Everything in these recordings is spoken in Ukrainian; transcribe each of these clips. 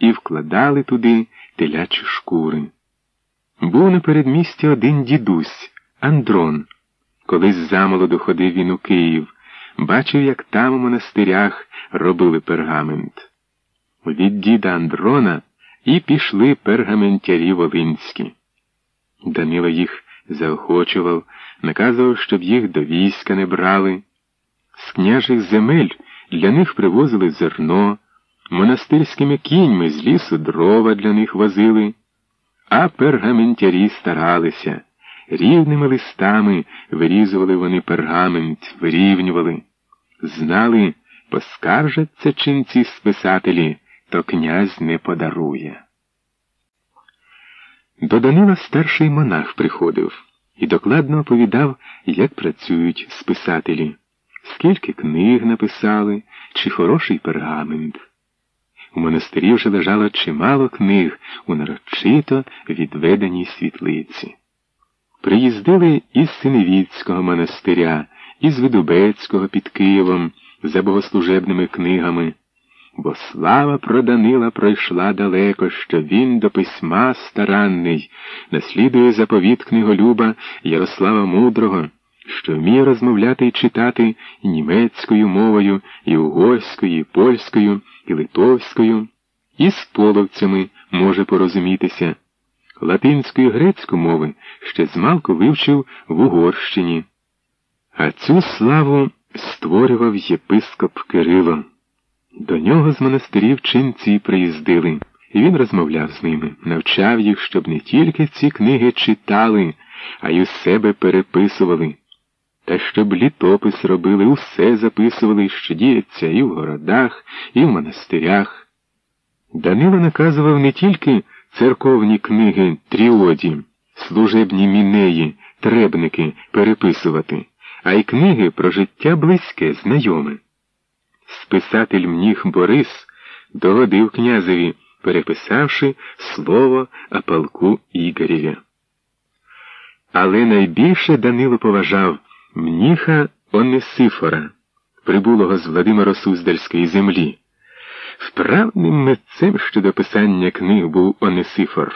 і вкладали туди телячі шкури. Був на передмісті один дідусь, Андрон. Колись замолоду ходив він у Київ, бачив, як там у монастирях робили пергамент. Від діда Андрона і пішли пергаментярі волинські. Данило їх заохочував, наказував, щоб їх до війська не брали. З княжих земель для них привозили зерно, монастирськими кіньми з лісу дрова для них возили, а пергаментярі старалися. Рівними листами вирізували вони пергамент, вирівнювали. Знали, поскаржаться чинці списателі, то князь не подарує. До Данила старший монах приходив і докладно оповідав, як працюють списателі, скільки книг написали, чи хороший пергамент. У монастирі вже лежало чимало книг у нарочито відведеній світлиці. Приїздили із Синевіцького монастиря, із Видубецького під Києвом за богослужебними книгами, бо слава про Данила пройшла далеко, що він до письма старанний, наслідує заповіт книголюба Ярослава Мудрого, що вміє розмовляти і читати німецькою мовою, і угорською, і польською, і литовською, і з половцями може порозумітися. Латинську і грецьку мови ще змалку вивчив в Угорщині. А цю славу створював єпископ Кирило. До нього з монастирів чинці приїздили, і він розмовляв з ними, навчав їх, щоб не тільки ці книги читали, а й у себе переписували. Та щоб літопис робили, усе записували, що діється і в городах, і в монастирях. Данило наказував не тільки церковні книги тріоді, служебні мінеї, требники переписувати, а й книги про життя близьке, знайоме. Списатель мніх Борис догодив князеві, переписавши слово о полку Ігорєві. Але найбільше Данило поважав мніха Онесифора, прибулого з Владимиро Суздальської землі. Вправним митцем щодо писання книг був Онесифор.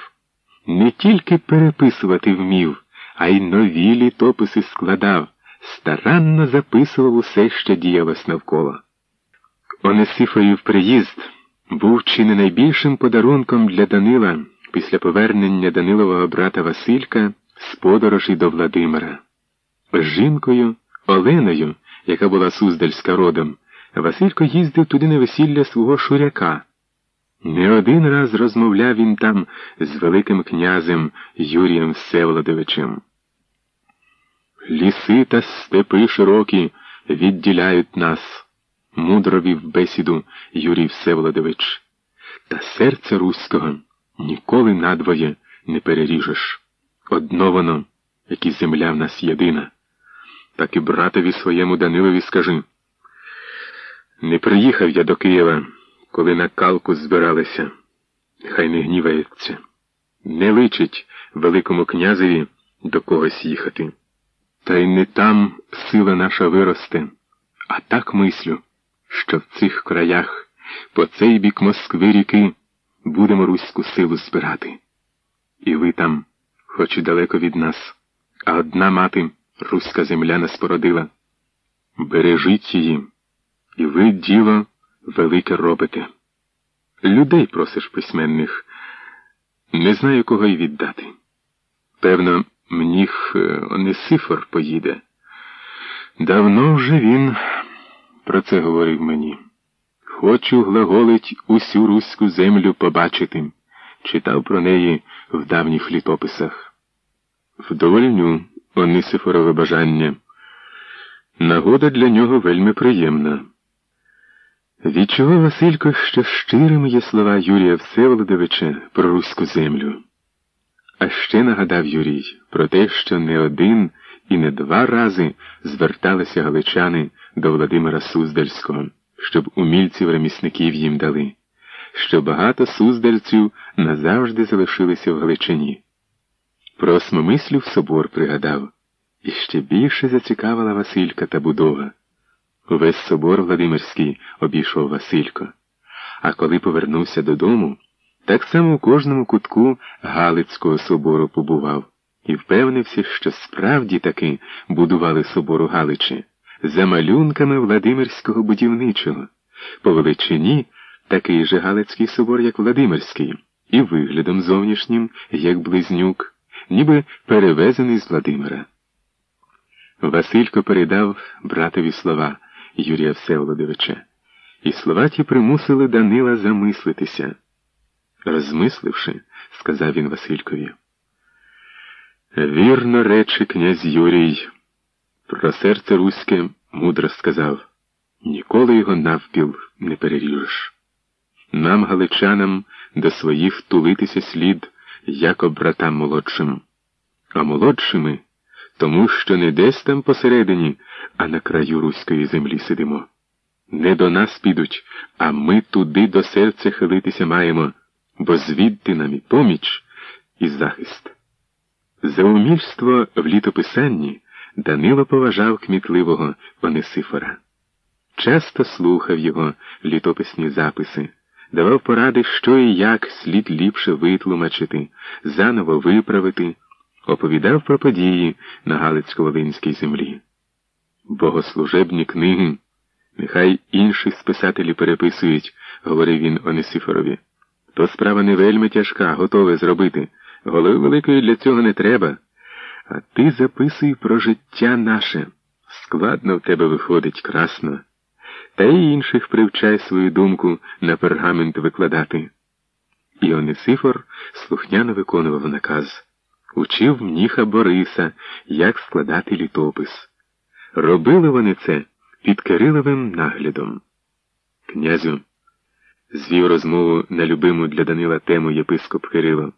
Не тільки переписувати вмів, а й нові літописи складав, старанно записував усе, що діялось навколо. Онесифорів приїзд був чи не найбільшим подарунком для Данила після повернення Данилового брата Василька з подорожі до Владимира. З жінкою Оленою, яка була суздальська родом, Василько їздив туди на весілля свого шуряка. Не один раз розмовляв він там з Великим князем Юрієм Всеволодовичем. Ліси та степи широкі відділяють нас, мудро вів бесіду Юрій Всеволодович. Та серце руського ніколи надвоє не переріжеш. Одно воно, як і земля в нас єдина. Так і братові своєму Данилові скажи. Не приїхав я до Києва, коли на калку збиралися. Хай не гнівається. Не личить Великому князеві до когось їхати. Та й не там сила наша виросте, а так мислю, що в цих краях по цей бік Москви ріки будемо руську силу збирати. І ви там, хоч і далеко від нас, а одна мати руська земля нас породила. Бережіть її. І ви, діло, велике робите. Людей просиш письменних, не знаю, кого й віддати. Певно, мніх е, Онесифор поїде. Давно вже він про це говорив мені. Хочу глаголить усю руську землю побачити, читав про неї в давніх літописах. Вдовольню Онисифорове бажання. Нагода для нього вельми приємна. Відчував Василько, що щирими є слова Юрія Всеволодовича про руську землю. А ще нагадав Юрій про те, що не один і не два рази зверталися галичани до Володимира Суздальського, щоб умільців ремісників їм дали, що багато суздальців назавжди залишилися в Галичині. Про осмомислів собор пригадав, і ще більше зацікавила Василька та будова. Увесь собор Владимирський обійшов Василько, а коли повернувся додому, Так само у кожному кутку Галицького собору побував і впевнився, що справді таки будували собору Галичі за малюнками Владимирського будівничого, по величині такий же Галицький собор, як Владимирський, і виглядом зовнішнім, як близнюк, ніби перевезений з Владимира. Василько передав братові слова Юрія Всеволодовича, і слова ті примусили Данила замислитися. Розмисливши, сказав він Василькові. Вірно речі князь Юрій. Про серце руське мудро сказав ніколи його навпіл не переріжеш. Нам, галичанам, до своїх тулитися слід, як братам молодшим, а молодшими тому, що не десь там посередині, а на краю руської землі сидимо. Не до нас підуть, а ми туди до серця хилитися маємо, бо звідти нам і поміч, і захист. За умільство в літописанні Данило поважав кмітливого Онисифора. Часто слухав його літописні записи, давав поради, що і як слід ліпше витлумачити, заново виправити, оповідав про події на Галицько-Волинській землі. Богослужебні книги, нехай інші списателі переписують, говорив він Онисифорові. То справа не вельми тяжка, готове зробити. Голови великої для цього не треба. А ти записуй про життя наше. Складно в тебе виходить красно. Та й інших привчай свою думку на пергамент викладати. І Онисифор слухняно виконував наказ. Учив мніха Бориса, як складати літопис. Робили вони це під Кириловим наглядом. Князю, звів розмову на любиму для Данила тему єпископ Кирило.